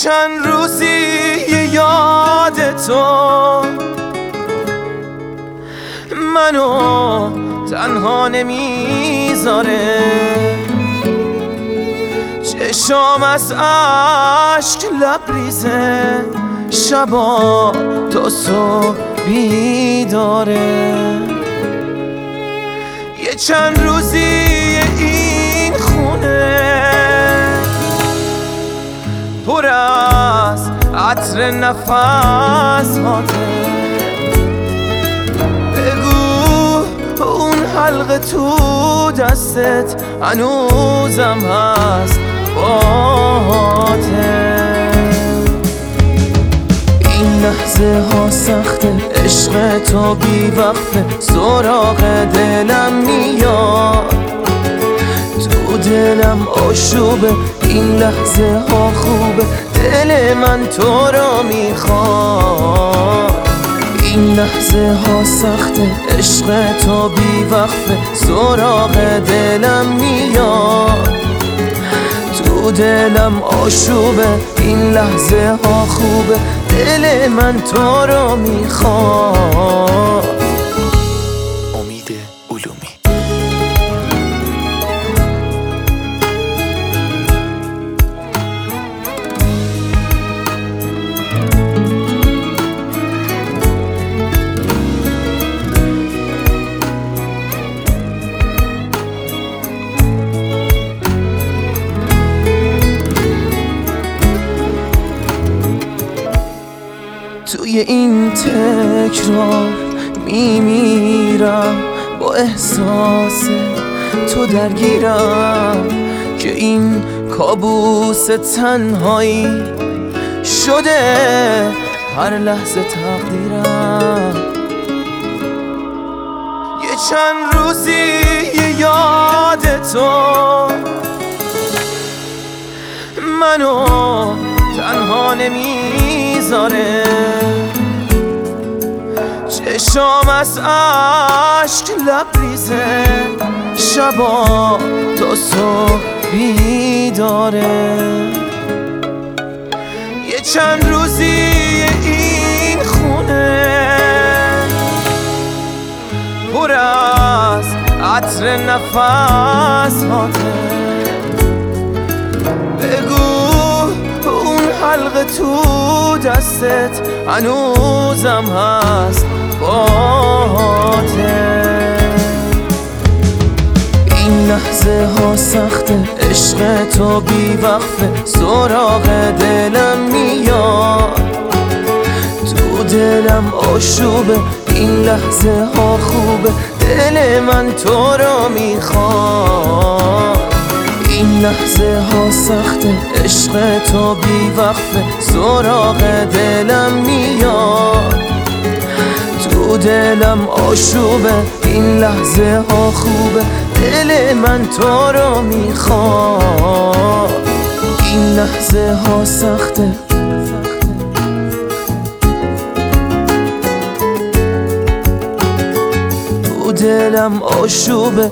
چند روزی یاد تو. منو تنها نمی‌ذاره. چشام از عشق لبریزه. شبا تو سو بیداره. یه چند روزی عطر نفس هاته بگو اون حلقه تو دستت هنوزم هست باته این لحظه ها سخته عشق تو بی وقفه سراغ دلم میاد. دلم آشوبه این لحظه ها خوبه دل من تو را می‌خواد. این لحظه ها سخته عشق تو بی وقفه سراغ دلم میاد. تو دلم آشوبه این لحظه ها خوبه دل من تو رو می‌خواد. توی این تکرار میمیرم با احساس تو درگیرم که این کابوس تنهایی شده. هر لحظه تقدیرم. یه چند روزی یه یاد تو. منو تنها نمی‌ذاره. چشام از عشق لبریزه شبا تا صبح بیداره یه چند روزی این خونه. پر از عطر نفس هاته تو دستت هنوزم هست باته این لحظه ها سخته عشق تو بی وقفه سراغ دلم میاد. تو دلم آشوبه این لحظه ها خوبه دل من تو را می‌خواد. لحظه ها سخته عشق تو بی وقفه. سراغ دلم میاد. تو دلم آشوبه. این لحظه ها خوبه. دل من تو را می‌خواد. این لحظه ها سخته تو دلم آشوبه.